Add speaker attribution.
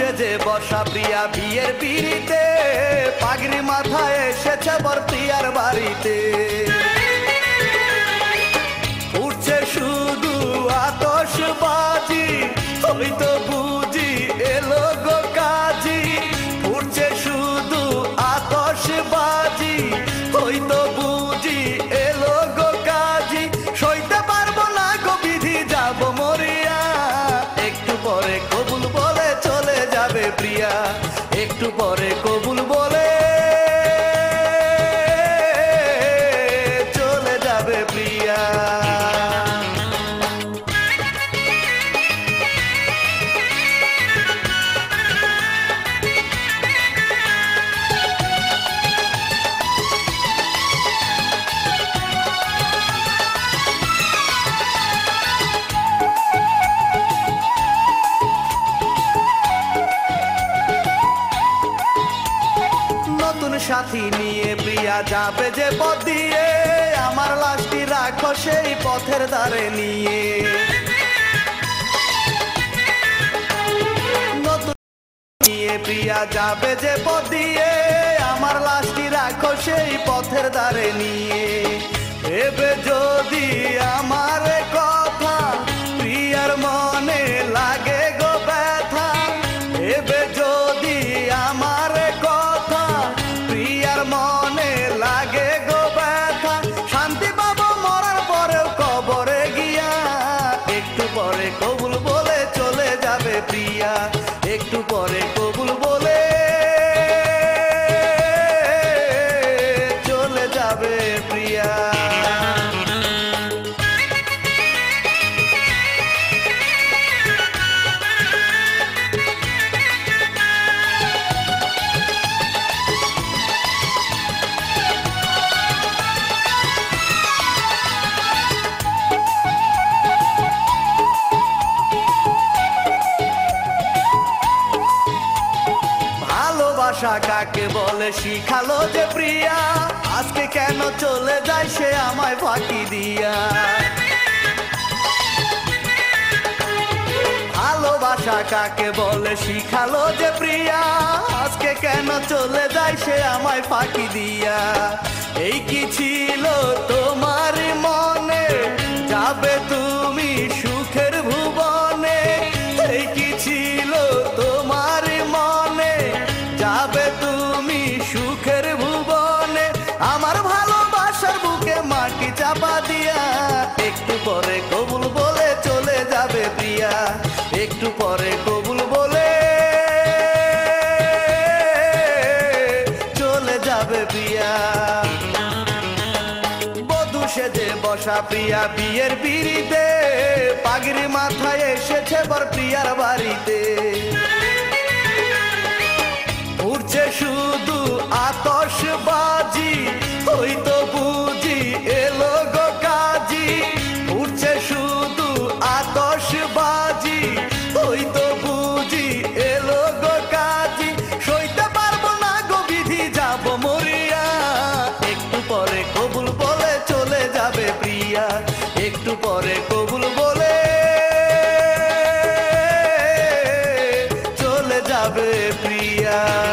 Speaker 1: برسا پیا پیڑے پاگل مہائر بڑی پڑے شوش بادی تو ایک کو بول ب ہمار لاسٹی راخی پتھر داڑے جی ہمارے کتا من لگے گوا کا شالا آج کے کن چلے جائے ہم کی ایک چلے بدو سے بسا پیا پہ پاگل مہا بر پیار بڑی اڑے شد آت بازی días.